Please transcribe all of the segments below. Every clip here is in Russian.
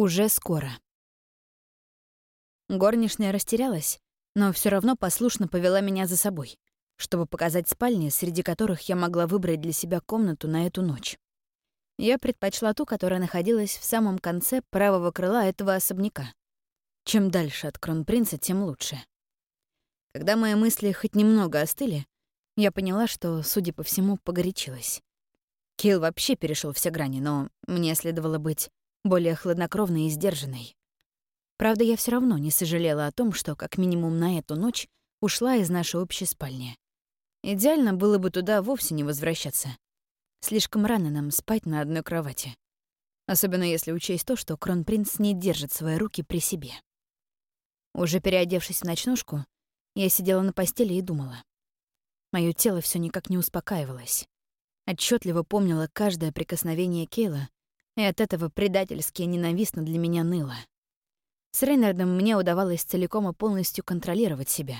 Уже скоро. Горничная растерялась, но все равно послушно повела меня за собой, чтобы показать спальни, среди которых я могла выбрать для себя комнату на эту ночь. Я предпочла ту, которая находилась в самом конце правого крыла этого особняка. Чем дальше от кронпринца, тем лучше. Когда мои мысли хоть немного остыли, я поняла, что, судя по всему, погорячилась. Кейл вообще перешел все грани, но мне следовало быть более хладнокровной и сдержанной. Правда, я все равно не сожалела о том, что как минимум на эту ночь ушла из нашей общей спальни. Идеально было бы туда вовсе не возвращаться. Слишком рано нам спать на одной кровати. Особенно если учесть то, что кронпринц не держит свои руки при себе. Уже переодевшись в ночнушку, я сидела на постели и думала. Моё тело все никак не успокаивалось. Отчетливо помнила каждое прикосновение Кейла и от этого предательски ненавистно для меня ныло. С Рейнардом мне удавалось целиком и полностью контролировать себя.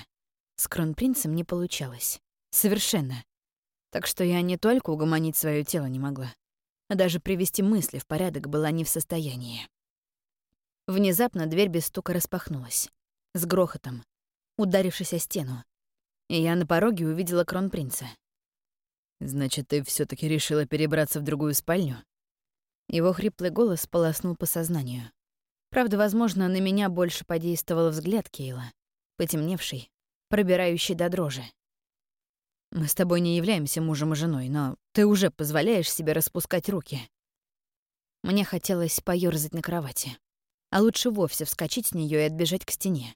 С кронпринцем не получалось. Совершенно. Так что я не только угомонить свое тело не могла, а даже привести мысли в порядок была не в состоянии. Внезапно дверь без стука распахнулась. С грохотом, ударившись о стену. И я на пороге увидела кронпринца. «Значит, ты все таки решила перебраться в другую спальню?» Его хриплый голос полоснул по сознанию. Правда, возможно, на меня больше подействовал взгляд Кейла, потемневший, пробирающий до дрожи. «Мы с тобой не являемся мужем и женой, но ты уже позволяешь себе распускать руки». Мне хотелось поёрзать на кровати, а лучше вовсе вскочить с нее и отбежать к стене.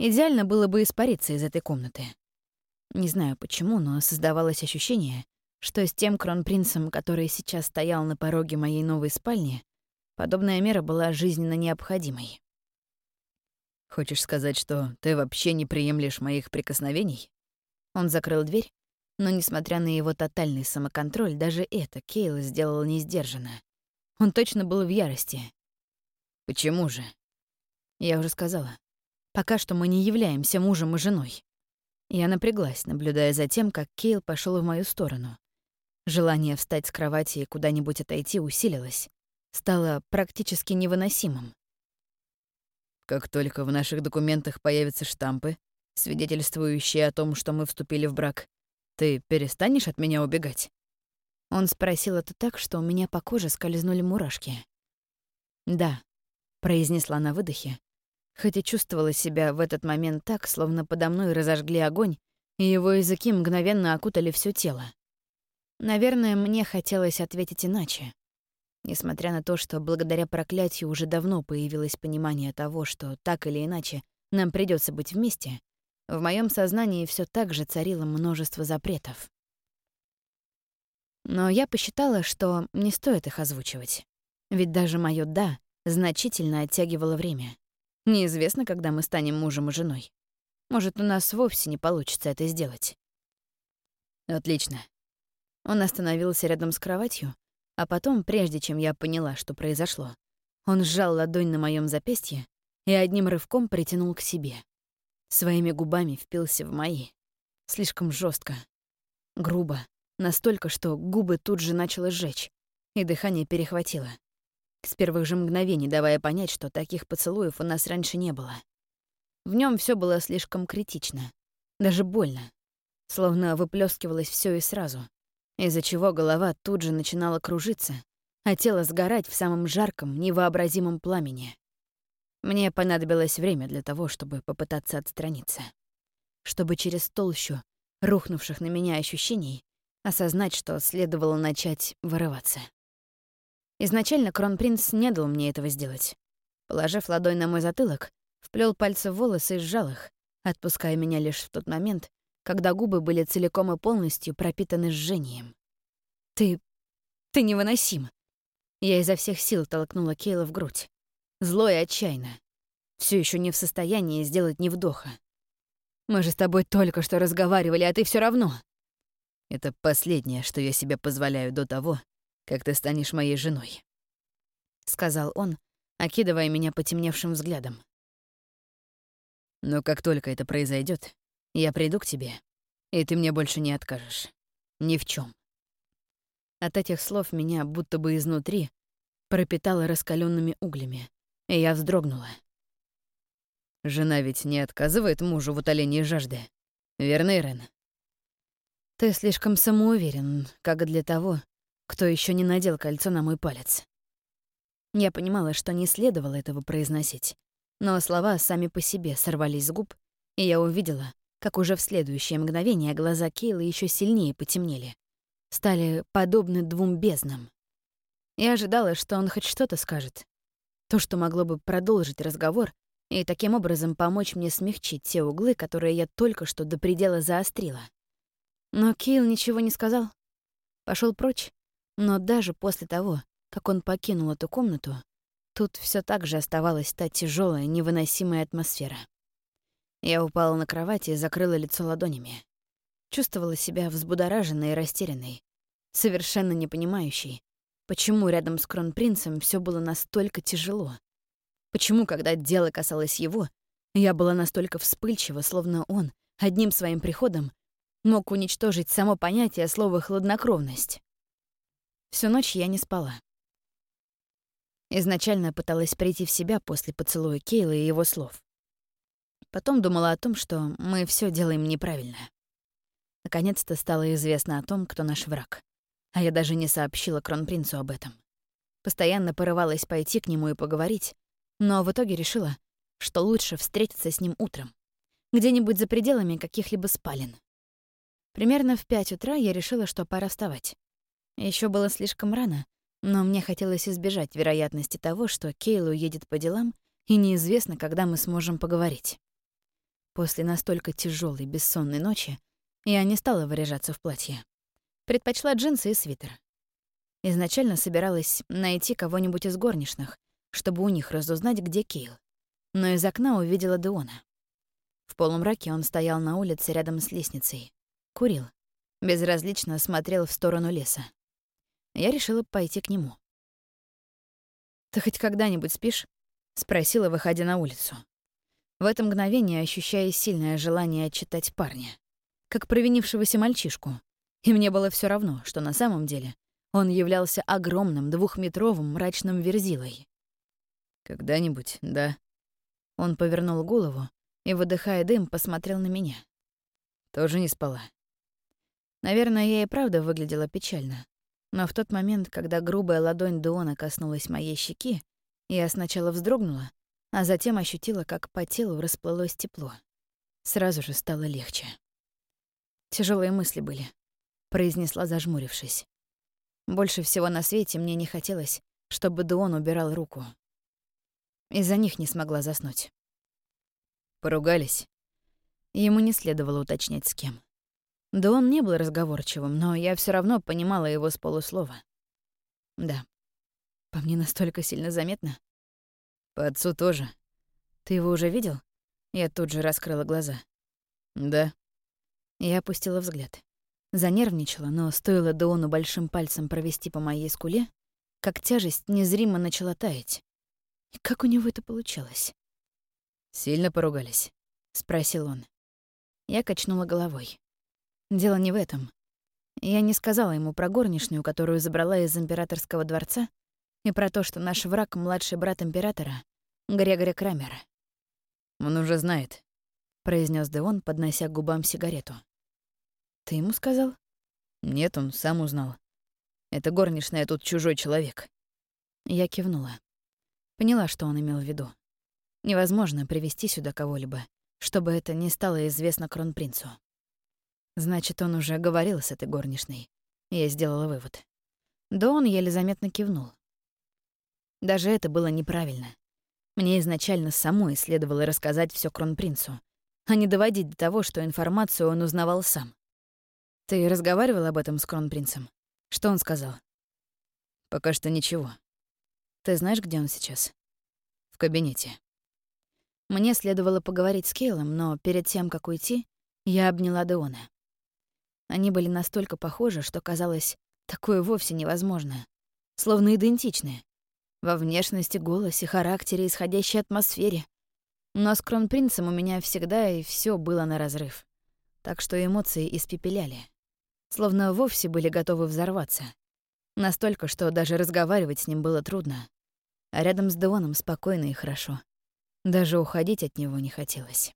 Идеально было бы испариться из этой комнаты. Не знаю почему, но создавалось ощущение, что с тем кронпринцем, который сейчас стоял на пороге моей новой спальни, подобная мера была жизненно необходимой. «Хочешь сказать, что ты вообще не приемлешь моих прикосновений?» Он закрыл дверь, но, несмотря на его тотальный самоконтроль, даже это Кейл сделал несдержанно. Он точно был в ярости. «Почему же?» Я уже сказала. Пока что мы не являемся мужем и женой. Я напряглась, наблюдая за тем, как Кейл пошел в мою сторону. Желание встать с кровати и куда-нибудь отойти усилилось. Стало практически невыносимым. Как только в наших документах появятся штампы, свидетельствующие о том, что мы вступили в брак, ты перестанешь от меня убегать? Он спросил это так, что у меня по коже скользнули мурашки. «Да», — произнесла на выдохе, хотя чувствовала себя в этот момент так, словно подо мной разожгли огонь, и его языки мгновенно окутали все тело. Наверное, мне хотелось ответить иначе. Несмотря на то, что благодаря проклятию уже давно появилось понимание того, что так или иначе нам придется быть вместе, в моем сознании все так же царило множество запретов. Но я посчитала, что не стоит их озвучивать. Ведь даже мое «да» значительно оттягивало время. Неизвестно, когда мы станем мужем и женой. Может, у нас вовсе не получится это сделать. Отлично. Он остановился рядом с кроватью, а потом, прежде чем я поняла, что произошло, он сжал ладонь на моем запястье и одним рывком притянул к себе. Своими губами впился в мои. Слишком жестко, грубо, настолько, что губы тут же начало сжечь, и дыхание перехватило. С первых же мгновений давая понять, что таких поцелуев у нас раньше не было. В нем все было слишком критично, даже больно, словно выплескивалось все и сразу — из-за чего голова тут же начинала кружиться, а тело сгорать в самом жарком, невообразимом пламени. Мне понадобилось время для того, чтобы попытаться отстраниться. Чтобы через толщу рухнувших на меня ощущений осознать, что следовало начать вырываться. Изначально кронпринц не дал мне этого сделать. Положив ладонь на мой затылок, вплел пальцы в волосы и сжал их, отпуская меня лишь в тот момент, когда губы были целиком и полностью пропитаны жжением. «Ты... ты невыносим!» Я изо всех сил толкнула Кейла в грудь. Зло и отчаянно. Все еще не в состоянии сделать ни вдоха. «Мы же с тобой только что разговаривали, а ты все равно...» «Это последнее, что я себе позволяю до того, как ты станешь моей женой», — сказал он, окидывая меня потемневшим взглядом. «Но как только это произойдет, я приду к тебе, и ты мне больше не откажешь. Ни в чем. От этих слов меня будто бы изнутри пропитало раскаленными углями, и я вздрогнула. Жена ведь не отказывает мужу в утолении жажды. Верно, Ирен? Ты слишком самоуверен, как для того, кто еще не надел кольцо на мой палец. Я понимала, что не следовало этого произносить, но слова сами по себе сорвались с губ, и я увидела, как уже в следующее мгновение глаза Кейла еще сильнее потемнели, стали подобны двум безднам. Я ожидала, что он хоть что-то скажет. То, что могло бы продолжить разговор и таким образом помочь мне смягчить те углы, которые я только что до предела заострила. Но Кейл ничего не сказал. пошел прочь. Но даже после того, как он покинул эту комнату, тут все так же оставалась та тяжелая, невыносимая атмосфера. Я упала на кровати и закрыла лицо ладонями. Чувствовала себя взбудораженной и растерянной, совершенно не понимающей, почему рядом с кронпринцем все было настолько тяжело, Почему, когда дело касалось его, я была настолько вспыльчива, словно он, одним своим приходом, мог уничтожить само понятие слова «хладнокровность». Всю ночь я не спала. Изначально пыталась прийти в себя после поцелуя Кейла и его слов. Потом думала о том, что мы все делаем неправильно. Наконец-то стало известно о том, кто наш враг. А я даже не сообщила кронпринцу об этом. Постоянно порывалась пойти к нему и поговорить, но в итоге решила, что лучше встретиться с ним утром, где-нибудь за пределами каких-либо спален. Примерно в пять утра я решила, что пора вставать. Еще было слишком рано, но мне хотелось избежать вероятности того, что Кейл уедет по делам, и неизвестно, когда мы сможем поговорить. После настолько тяжелой бессонной ночи я не стала выряжаться в платье. Предпочла джинсы и свитер. Изначально собиралась найти кого-нибудь из горничных, чтобы у них разузнать, где Кейл. Но из окна увидела Деона. В полумраке он стоял на улице рядом с лестницей. Курил. Безразлично смотрел в сторону леса. Я решила пойти к нему. «Ты хоть когда-нибудь спишь?» — спросила, выходя на улицу. В это мгновение ощущая сильное желание отчитать парня, как провинившегося мальчишку. И мне было все равно, что на самом деле он являлся огромным двухметровым мрачным верзилой. «Когда-нибудь, да». Он повернул голову и, выдыхая дым, посмотрел на меня. «Тоже не спала?» Наверное, я и правда выглядела печально. Но в тот момент, когда грубая ладонь Дуона коснулась моей щеки, я сначала вздрогнула, а затем ощутила, как по телу расплылось тепло. Сразу же стало легче. Тяжелые мысли были, произнесла, зажмурившись. Больше всего на свете мне не хотелось, чтобы Дуон убирал руку. Из-за них не смогла заснуть. Поругались. Ему не следовало уточнять, с кем. Да он не был разговорчивым, но я все равно понимала его с полуслова. Да. По мне настолько сильно заметно. По отцу тоже. Ты его уже видел? Я тут же раскрыла глаза. Да. Я опустила взгляд. Занервничала, но стоило Дону большим пальцем провести по моей скуле, как тяжесть незримо начала таять. И как у него это получалось? «Сильно поругались?» — спросил он. Я качнула головой. Дело не в этом. Я не сказала ему про горничную, которую забрала из императорского дворца, и про то, что наш враг — младший брат императора, Грегори Крамер. «Он уже знает», — произнес Деон, поднося к губам сигарету. «Ты ему сказал?» «Нет, он сам узнал. Это горничная тут чужой человек». Я кивнула. Поняла, что он имел в виду. Невозможно привести сюда кого-либо, чтобы это не стало известно кронпринцу. Значит, он уже говорил с этой горничной. Я сделала вывод. Да он еле заметно кивнул. Даже это было неправильно. Мне изначально самой следовало рассказать все кронпринцу, а не доводить до того, что информацию он узнавал сам. Ты разговаривал об этом с кронпринцем? Что он сказал? Пока что ничего. Ты знаешь, где он сейчас? В кабинете. Мне следовало поговорить с Кейлом, но перед тем, как уйти, я обняла Деона. Они были настолько похожи, что казалось, такое вовсе невозможно. Словно идентичны. Во внешности, голосе, характере, исходящей атмосфере. Но с кронпринцем у меня всегда и все было на разрыв. Так что эмоции испепеляли. Словно вовсе были готовы взорваться. Настолько, что даже разговаривать с ним было трудно. А рядом с Деоном спокойно и хорошо. Даже уходить от него не хотелось.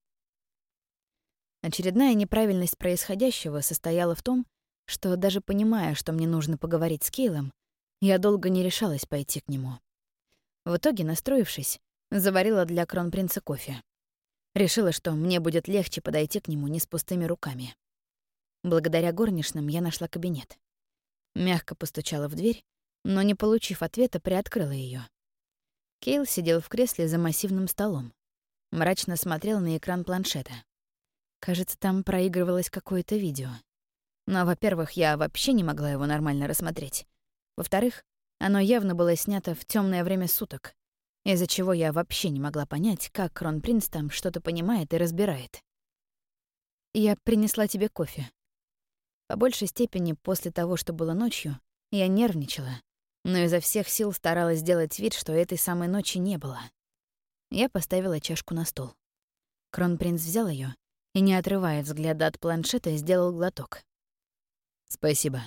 Очередная неправильность происходящего состояла в том, что даже понимая, что мне нужно поговорить с Кейлом, я долго не решалась пойти к нему. В итоге, настроившись, заварила для кронпринца кофе. Решила, что мне будет легче подойти к нему не с пустыми руками. Благодаря горничным я нашла кабинет. Мягко постучала в дверь, но, не получив ответа, приоткрыла ее. Кейл сидел в кресле за массивным столом. Мрачно смотрел на экран планшета. Кажется, там проигрывалось какое-то видео. Но, во-первых, я вообще не могла его нормально рассмотреть. Во-вторых, оно явно было снято в темное время суток, из-за чего я вообще не могла понять, как Кронпринц там что-то понимает и разбирает. «Я принесла тебе кофе». По большей степени, после того, что было ночью, я нервничала, но изо всех сил старалась сделать вид, что этой самой ночи не было. Я поставила чашку на стол. Кронпринц взял ее и, не отрывая взгляда от планшета, сделал глоток. «Спасибо»,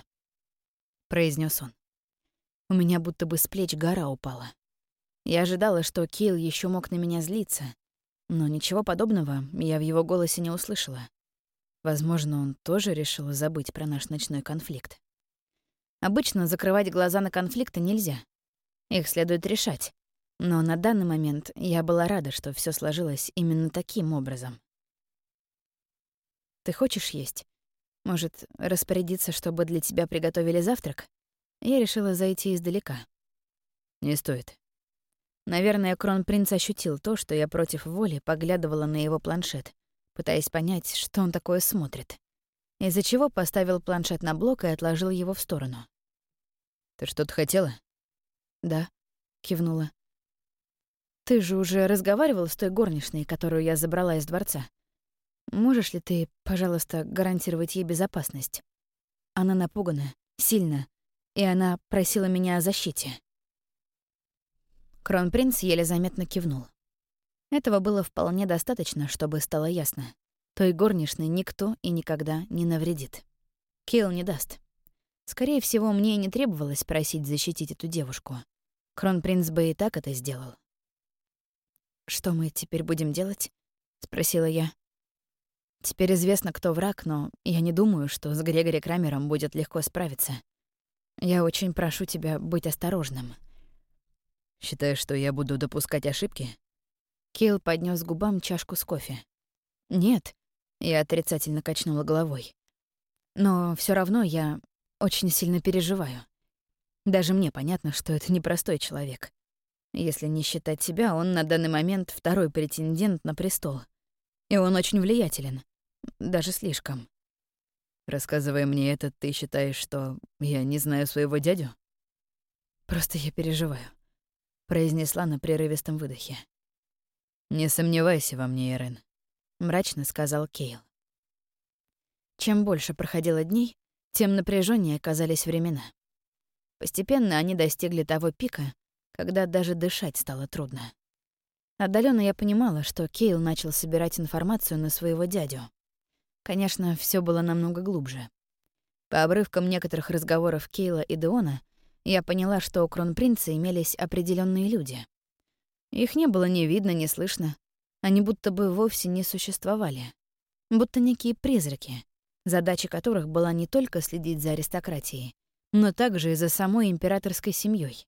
— произнес он. У меня будто бы с плеч гора упала. Я ожидала, что Кейл еще мог на меня злиться, но ничего подобного я в его голосе не услышала. Возможно, он тоже решил забыть про наш ночной конфликт. Обычно закрывать глаза на конфликты нельзя. Их следует решать. Но на данный момент я была рада, что все сложилось именно таким образом. «Ты хочешь есть? Может, распорядиться, чтобы для тебя приготовили завтрак?» Я решила зайти издалека. «Не стоит. Наверное, кронпринц ощутил то, что я против воли поглядывала на его планшет, пытаясь понять, что он такое смотрит. Из-за чего поставил планшет на блок и отложил его в сторону. «Ты что-то хотела?» «Да», — кивнула. «Ты же уже разговаривал с той горничной, которую я забрала из дворца. Можешь ли ты, пожалуйста, гарантировать ей безопасность? Она напугана, сильно, и она просила меня о защите». Кронпринц еле заметно кивнул. Этого было вполне достаточно, чтобы стало ясно. Той горничной никто и никогда не навредит. Кейл не даст. Скорее всего, мне не требовалось просить защитить эту девушку. Кронпринц бы и так это сделал. «Что мы теперь будем делать?» — спросила я. «Теперь известно, кто враг, но я не думаю, что с Грегори Крамером будет легко справиться. Я очень прошу тебя быть осторожным». Считаешь, что я буду допускать ошибки? Кейл поднес губам чашку с кофе. Нет, я отрицательно качнула головой. Но все равно я очень сильно переживаю. Даже мне понятно, что это непростой человек. Если не считать себя, он на данный момент второй претендент на престол. И он очень влиятелен. Даже слишком. Рассказывая мне это, ты считаешь, что я не знаю своего дядю? Просто я переживаю произнесла на прерывистом выдохе. «Не сомневайся во мне, Эрен», — мрачно сказал Кейл. Чем больше проходило дней, тем напряженнее казались времена. Постепенно они достигли того пика, когда даже дышать стало трудно. Отдаленно я понимала, что Кейл начал собирать информацию на своего дядю. Конечно, все было намного глубже. По обрывкам некоторых разговоров Кейла и Деона я поняла, что у кронпринца имелись определенные люди. Их не было ни видно, ни слышно. Они будто бы вовсе не существовали. Будто некие призраки, задача которых была не только следить за аристократией, но также и за самой императорской семьей.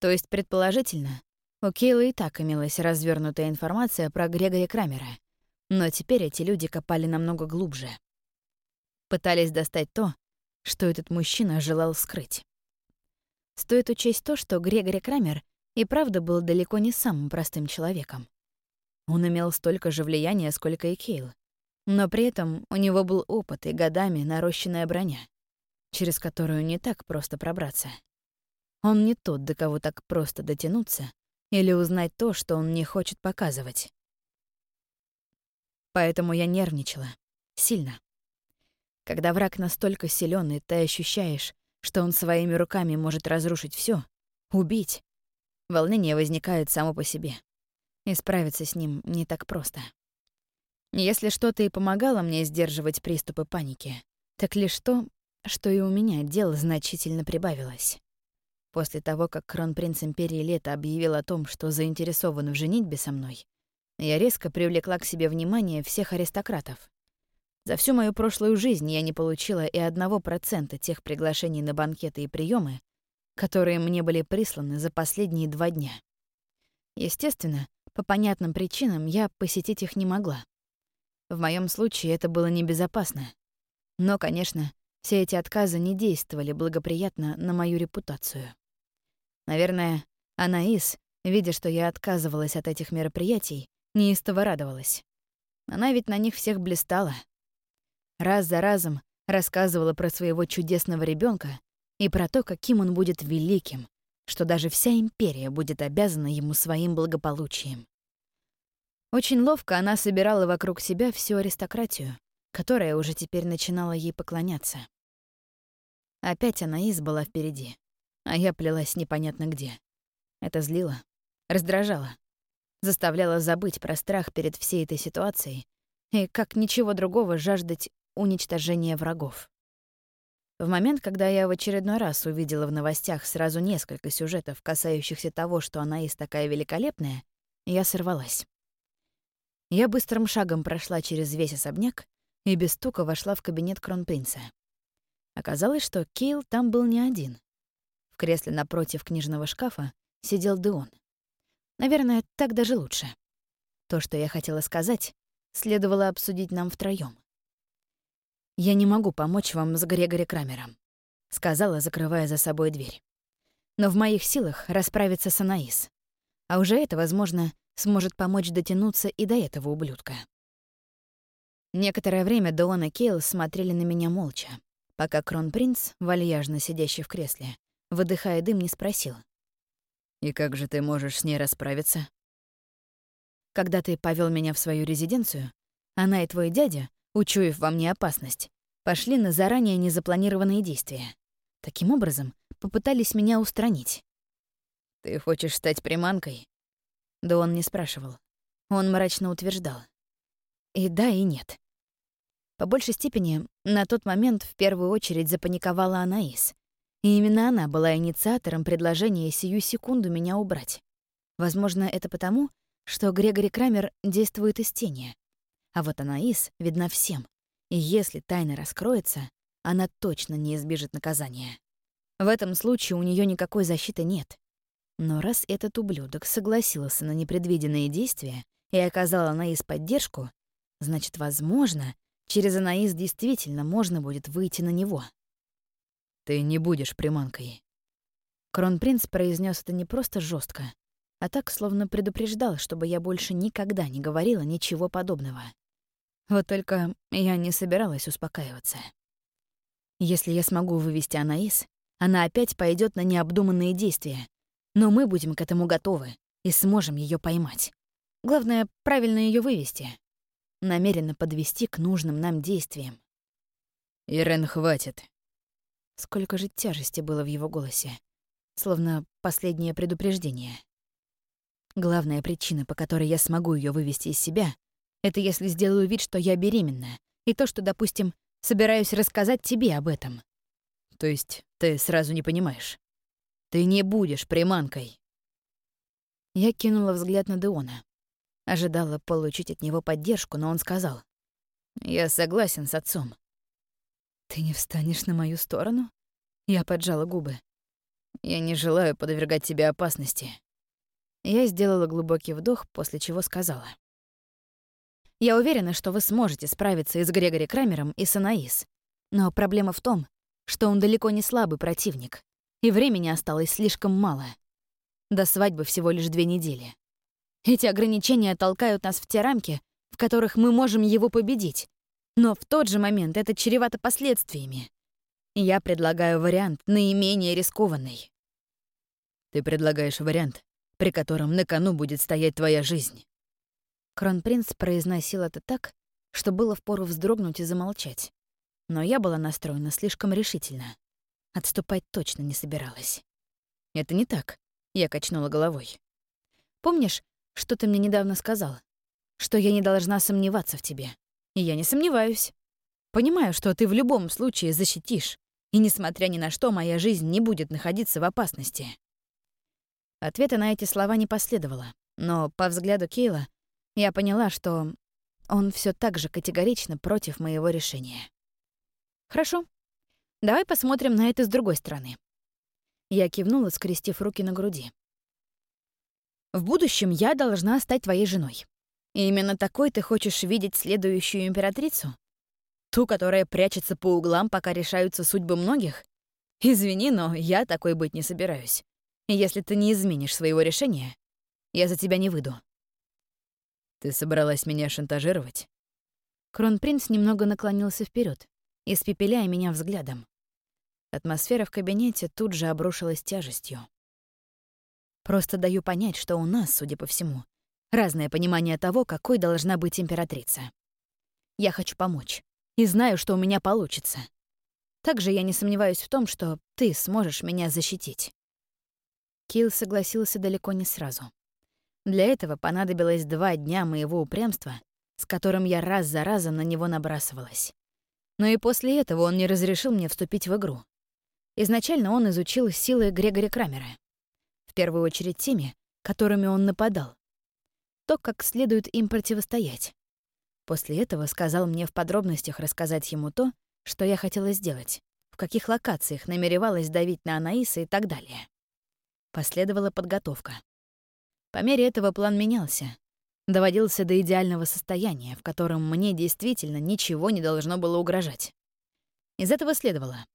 То есть, предположительно, у Кейла и так имелась развернутая информация про Грегори Крамера, но теперь эти люди копали намного глубже. Пытались достать то, что этот мужчина желал скрыть. Стоит учесть то, что Грегори Крамер и правда был далеко не самым простым человеком. Он имел столько же влияния, сколько и Кейл. Но при этом у него был опыт и годами нарощенная броня, через которую не так просто пробраться. Он не тот, до кого так просто дотянуться или узнать то, что он не хочет показывать. Поэтому я нервничала. Сильно. Когда враг настолько силен, и ты ощущаешь, что он своими руками может разрушить все, убить. Волнение возникает само по себе. И справиться с ним не так просто. Если что-то и помогало мне сдерживать приступы паники, так лишь то, что и у меня дело значительно прибавилось. После того, как кронпринц Империи Лето объявил о том, что заинтересован в женитьбе со мной, я резко привлекла к себе внимание всех аристократов. За всю мою прошлую жизнь я не получила и одного процента тех приглашений на банкеты и приемы, которые мне были присланы за последние два дня. Естественно, по понятным причинам я посетить их не могла. В моем случае это было небезопасно. Но, конечно, все эти отказы не действовали благоприятно на мою репутацию. Наверное, Анаис, видя, что я отказывалась от этих мероприятий, неистово радовалась. Она ведь на них всех блистала. Раз за разом рассказывала про своего чудесного ребенка и про то, каким он будет великим, что даже вся империя будет обязана ему своим благополучием. Очень ловко она собирала вокруг себя всю аристократию, которая уже теперь начинала ей поклоняться. Опять Анаис была впереди, а я плелась непонятно где. Это злило, раздражало, заставляло забыть про страх перед всей этой ситуацией и, как ничего другого, жаждать уничтожения врагов. В момент, когда я в очередной раз увидела в новостях сразу несколько сюжетов, касающихся того, что Анаис такая великолепная, я сорвалась. Я быстрым шагом прошла через весь особняк и без стука вошла в кабинет кронпринца. Оказалось, что Кейл там был не один. В кресле напротив книжного шкафа сидел Деон. Наверное, так даже лучше. То, что я хотела сказать, следовало обсудить нам втроём. «Я не могу помочь вам с Грегори Крамером», — сказала, закрывая за собой дверь. «Но в моих силах расправиться с Анаис. А уже это, возможно, сможет помочь дотянуться и до этого ублюдка». Некоторое время Доон и Кейл смотрели на меня молча пока кронпринц, вальяжно сидящий в кресле, выдыхая дым, не спросил. «И как же ты можешь с ней расправиться?» «Когда ты повел меня в свою резиденцию, она и твой дядя, учуяв во мне опасность, пошли на заранее незапланированные действия. Таким образом, попытались меня устранить». «Ты хочешь стать приманкой?» Да он не спрашивал. Он мрачно утверждал. И да, и нет. По большей степени, на тот момент в первую очередь запаниковала Анаис. И именно она была инициатором предложения сию секунду меня убрать. Возможно, это потому, что Грегори Крамер действует из тени. А вот Анаис видна всем. И если тайна раскроется, она точно не избежит наказания. В этом случае у нее никакой защиты нет. Но раз этот ублюдок согласился на непредвиденные действия и оказал Анаис поддержку, значит, возможно, Через Анаис действительно можно будет выйти на него. «Ты не будешь приманкой». Кронпринц произнес это не просто жестко, а так, словно предупреждал, чтобы я больше никогда не говорила ничего подобного. Вот только я не собиралась успокаиваться. Если я смогу вывести Анаис, она опять пойдет на необдуманные действия, но мы будем к этому готовы и сможем ее поймать. Главное, правильно ее вывести намеренно подвести к нужным нам действиям. «Ирен, хватит!» Сколько же тяжести было в его голосе, словно последнее предупреждение. Главная причина, по которой я смогу ее вывести из себя, это если сделаю вид, что я беременна, и то, что, допустим, собираюсь рассказать тебе об этом. То есть ты сразу не понимаешь? Ты не будешь приманкой. Я кинула взгляд на Деона. Ожидала получить от него поддержку, но он сказал. «Я согласен с отцом». «Ты не встанешь на мою сторону?» Я поджала губы. «Я не желаю подвергать тебя опасности». Я сделала глубокий вдох, после чего сказала. «Я уверена, что вы сможете справиться и с Грегори Крамером, и с Анаис. Но проблема в том, что он далеко не слабый противник, и времени осталось слишком мало. До свадьбы всего лишь две недели. Эти ограничения толкают нас в те рамки, в которых мы можем его победить. Но в тот же момент это чревато последствиями. Я предлагаю вариант наименее рискованный. Ты предлагаешь вариант, при котором на кону будет стоять твоя жизнь. Кронпринц произносил это так, что было впору вздрогнуть и замолчать. Но я была настроена слишком решительно. Отступать точно не собиралась. «Это не так», — я качнула головой. «Помнишь, что ты мне недавно сказал? Что я не должна сомневаться в тебе. И я не сомневаюсь. Понимаю, что ты в любом случае защитишь. и, несмотря ни на что, моя жизнь не будет находиться в опасности. Ответа на эти слова не последовало, но по взгляду Кейла я поняла, что он все так же категорично против моего решения. «Хорошо. Давай посмотрим на это с другой стороны». Я кивнула, скрестив руки на груди. «В будущем я должна стать твоей женой. И именно такой ты хочешь видеть следующую императрицу? Ту, которая прячется по углам, пока решаются судьбы многих? Извини, но я такой быть не собираюсь. Если ты не изменишь своего решения, я за тебя не выйду. Ты собралась меня шантажировать? Кронпринц немного наклонился вперед, испепеляя меня взглядом. Атмосфера в кабинете тут же обрушилась тяжестью. Просто даю понять, что у нас, судя по всему, разное понимание того, какой должна быть императрица. Я хочу помочь и знаю, что у меня получится. Также я не сомневаюсь в том, что ты сможешь меня защитить. Килл согласился далеко не сразу. Для этого понадобилось два дня моего упрямства, с которым я раз за разом на него набрасывалась. Но и после этого он не разрешил мне вступить в игру. Изначально он изучил силы Грегори Крамера. В первую очередь теми, которыми он нападал. То, как следует им противостоять. После этого сказал мне в подробностях рассказать ему то, что я хотела сделать, в каких локациях намеревалась давить на Анаиса и так далее. Последовала подготовка. По мере этого план менялся, доводился до идеального состояния, в котором мне действительно ничего не должно было угрожать. Из этого следовало.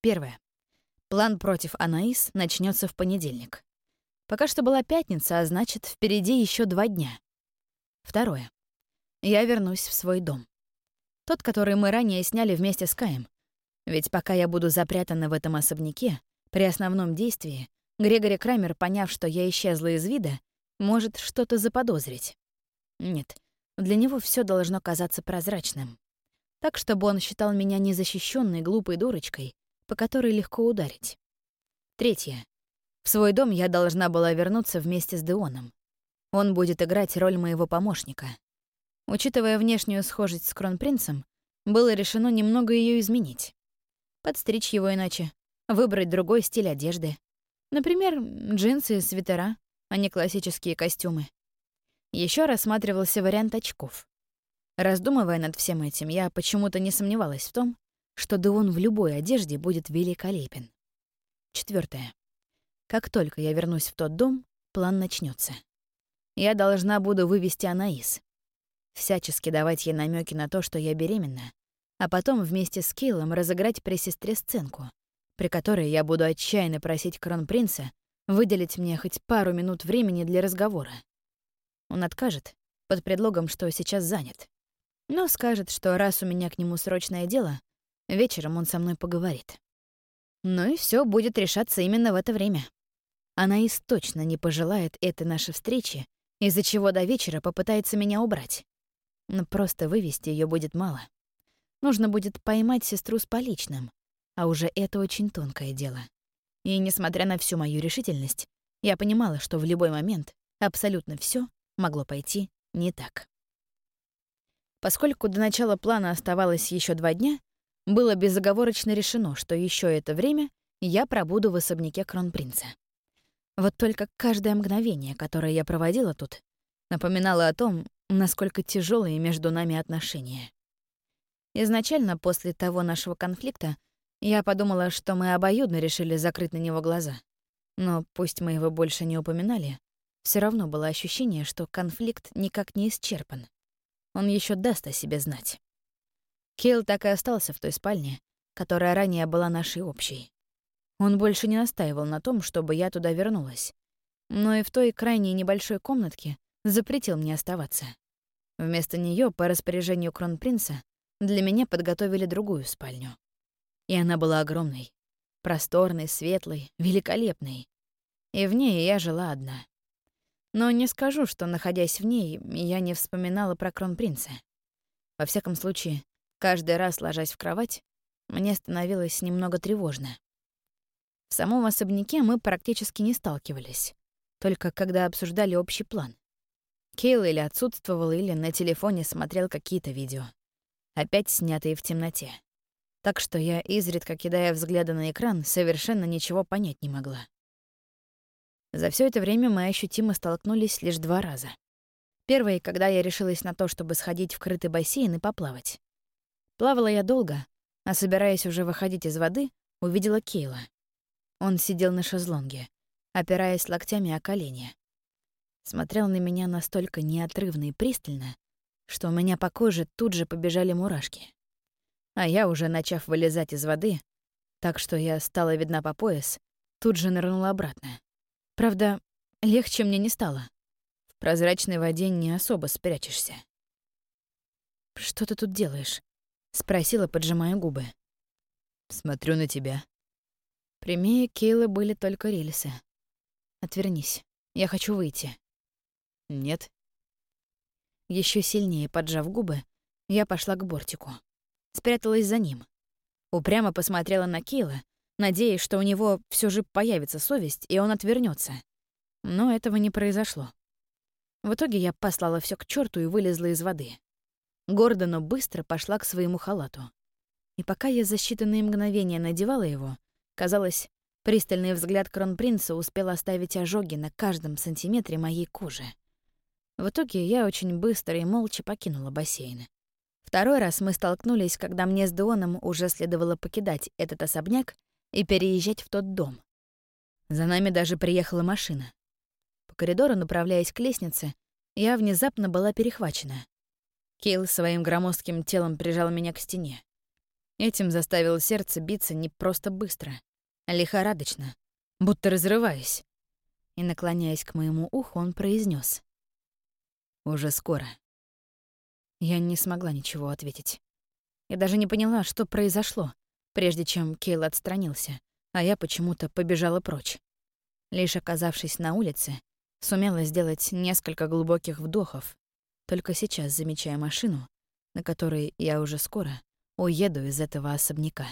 Первое. План против Анаис начнется в понедельник. Пока что была пятница, а значит, впереди еще два дня. Второе я вернусь в свой дом. Тот, который мы ранее сняли вместе с Каем. Ведь пока я буду запрятана в этом особняке, при основном действии, Грегори Крамер, поняв, что я исчезла из вида, может что-то заподозрить. Нет, для него все должно казаться прозрачным. Так, чтобы он считал меня незащищенной глупой дурочкой, по которой легко ударить. Третье. В свой дом я должна была вернуться вместе с Деоном. Он будет играть роль моего помощника. Учитывая внешнюю схожесть с кронпринцем, было решено немного ее изменить. Подстричь его иначе, выбрать другой стиль одежды. Например, джинсы свитера, а не классические костюмы. Еще рассматривался вариант очков. Раздумывая над всем этим, я почему-то не сомневалась в том, что Деон в любой одежде будет великолепен. Четвертое. Как только я вернусь в тот дом, план начнется. Я должна буду вывести Анаис, всячески давать ей намеки на то, что я беременна, а потом вместе с Кейлом разыграть при сестре сценку, при которой я буду отчаянно просить кронпринца выделить мне хоть пару минут времени для разговора. Он откажет, под предлогом, что сейчас занят. Но скажет, что раз у меня к нему срочное дело, вечером он со мной поговорит. Ну и все будет решаться именно в это время. Она и точно не пожелает этой нашей встречи, из-за чего до вечера попытается меня убрать. Но просто вывести ее будет мало. Нужно будет поймать сестру с поличным, а уже это очень тонкое дело. И несмотря на всю мою решительность, я понимала, что в любой момент абсолютно все могло пойти не так. Поскольку до начала плана оставалось еще два дня, было безоговорочно решено, что еще это время я пробуду в особняке кронпринца. Вот только каждое мгновение, которое я проводила тут, напоминало о том, насколько тяжелые между нами отношения. Изначально, после того нашего конфликта, я подумала, что мы обоюдно решили закрыть на него глаза. Но пусть мы его больше не упоминали, все равно было ощущение, что конфликт никак не исчерпан. Он еще даст о себе знать. Кейл так и остался в той спальне, которая ранее была нашей общей. Он больше не настаивал на том, чтобы я туда вернулась. Но и в той крайней небольшой комнатке запретил мне оставаться. Вместо нее, по распоряжению кронпринца, для меня подготовили другую спальню. И она была огромной, просторной, светлой, великолепной. И в ней я жила одна. Но не скажу, что, находясь в ней, я не вспоминала про кронпринца. Во всяком случае, каждый раз, ложась в кровать, мне становилось немного тревожно. В самом особняке мы практически не сталкивались, только когда обсуждали общий план. Кейл или отсутствовал, или на телефоне смотрел какие-то видео. Опять снятые в темноте. Так что я, изредка кидая взгляды на экран, совершенно ничего понять не могла. За все это время мы ощутимо столкнулись лишь два раза. Первый, когда я решилась на то, чтобы сходить в крытый бассейн и поплавать. Плавала я долго, а собираясь уже выходить из воды, увидела Кейла. Он сидел на шезлонге, опираясь локтями о колени. Смотрел на меня настолько неотрывно и пристально, что у меня по коже тут же побежали мурашки. А я, уже начав вылезать из воды, так что я стала видна по пояс, тут же нырнула обратно. Правда, легче мне не стало. В прозрачной воде не особо спрячешься. «Что ты тут делаешь?» — спросила, поджимая губы. «Смотрю на тебя». Прямее Кейла были только рельсы. «Отвернись, я хочу выйти». «Нет». Еще сильнее поджав губы, я пошла к бортику. Спряталась за ним. Упрямо посмотрела на Кейла, надеясь, что у него все же появится совесть, и он отвернется. Но этого не произошло. В итоге я послала все к черту и вылезла из воды. Гордо, но быстро пошла к своему халату. И пока я за считанные мгновения надевала его, казалось, пристальный взгляд кронпринца успел оставить ожоги на каждом сантиметре моей кожи. В итоге я очень быстро и молча покинула бассейн. Второй раз мы столкнулись, когда мне с Деоном уже следовало покидать этот особняк и переезжать в тот дом. За нами даже приехала машина. По коридору, направляясь к лестнице, я внезапно была перехвачена. Кейл своим громоздким телом прижал меня к стене. Этим заставил сердце биться не просто быстро, а лихорадочно, будто разрываясь. И, наклоняясь к моему уху, он произнес: «Уже скоро». Я не смогла ничего ответить. Я даже не поняла, что произошло, прежде чем Кейл отстранился, а я почему-то побежала прочь. Лишь оказавшись на улице, сумела сделать несколько глубоких вдохов, только сейчас замечая машину, на которой я уже скоро уеду из этого особняка.